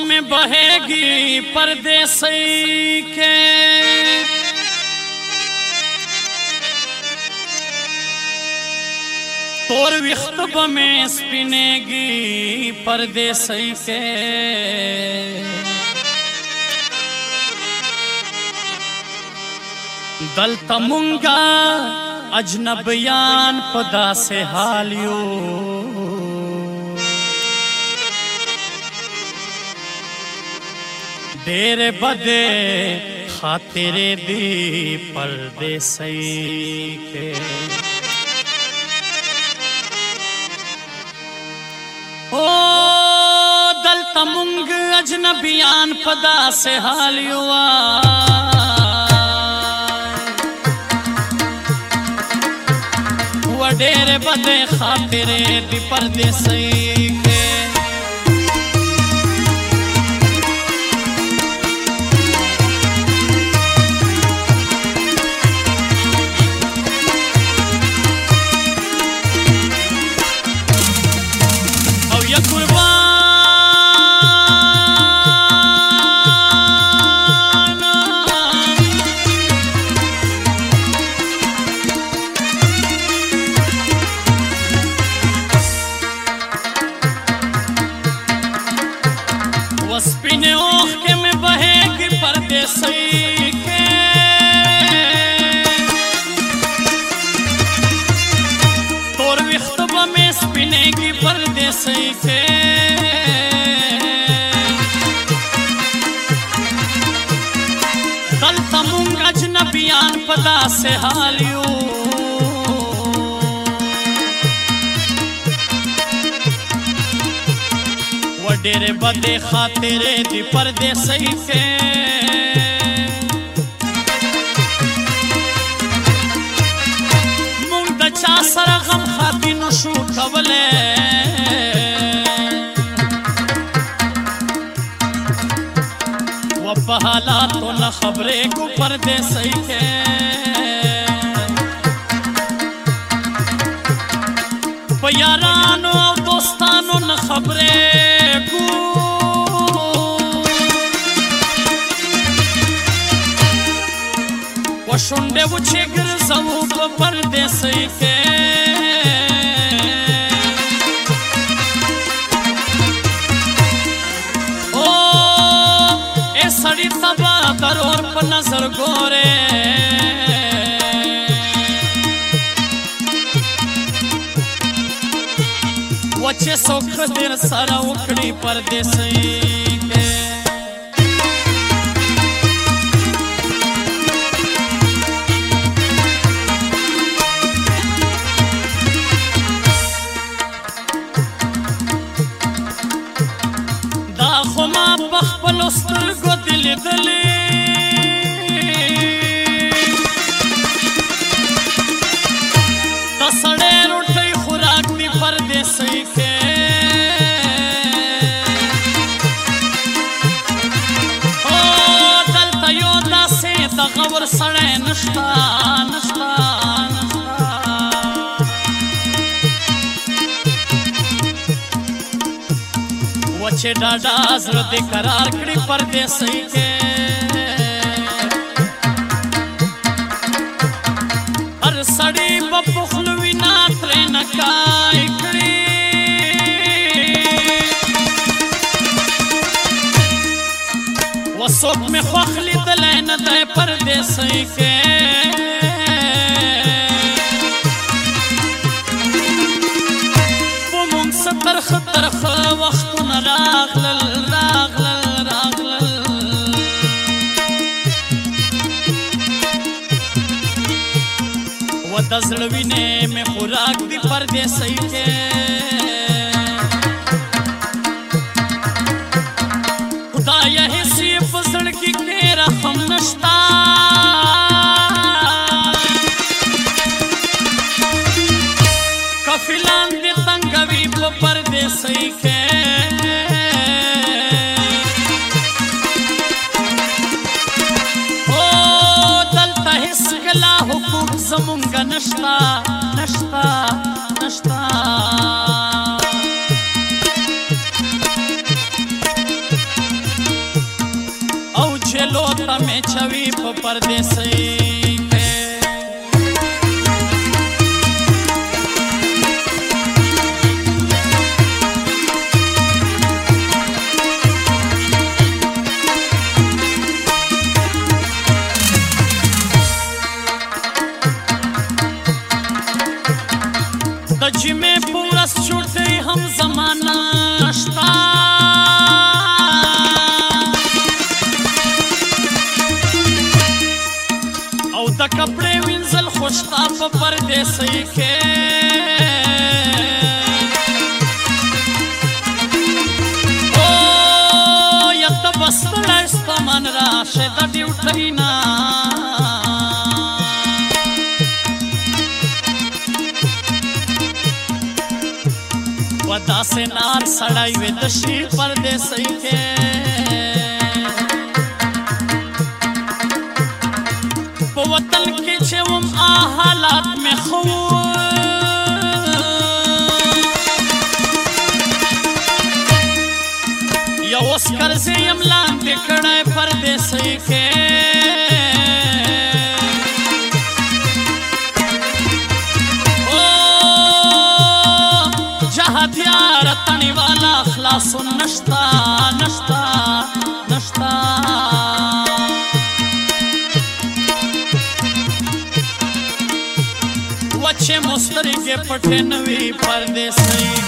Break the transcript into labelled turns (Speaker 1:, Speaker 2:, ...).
Speaker 1: में बहेगी परदेश के तोर विख्तब में स्पिनेगी परदेश के दल तमुंगा अजनबयान पदा से हालियों ډېر بده خاطر دی پردیسي کې او دلته مونږ اجنبيان پدا سه حال یوا ډېر بده خاطر دی پردیسي کې صيفين دلته مونږ اجنبيان په داسې حال یو وډېرې بدې خاطرې دي پردیسۍ کې مونږ د چا سره غم خاطي نشو کولی خبرې کو پردیسی کې په یارانو او دوستانو نه خبرې کو و شونډې وچې ګرځو په پردیسی کې Sarita ضرور په نظر ګوره وچه سوخ دیر سره وکړي پردیسي خو ما په خپل سترګو دې لیدلې سړی نشتا نشتا وچه ډاډا زړه دې قرار کړی پردیسۍ کې هر سړی په پخلو وینا ترې نکار څوک مې خوښ لیدلی نه دی پردیسی کې په مونږ څه ترخه ترخه وختونه راغلل راغلل راغلل و د زړه وینې مې خوراک دی پردیسی کې و پردیسی که او دلته هیڅ غلا حقوق زمونږ نشتا نشتا نشتا او چلو ته مې چوي په پردیسی د جمعې په ورځ چورته هم زمانه شته او د کپړې وینځل خوشتا په پردیسۍ کې و داسې نار سړی وې د شیر پر دې سې کې په وطن کې چې وم حالات مې خو یو اسکر سي يم لاندې کړه پر دې سې کې تاسو نشتا نشتا نشتا وچه مسترګې پټې نوي پردې سي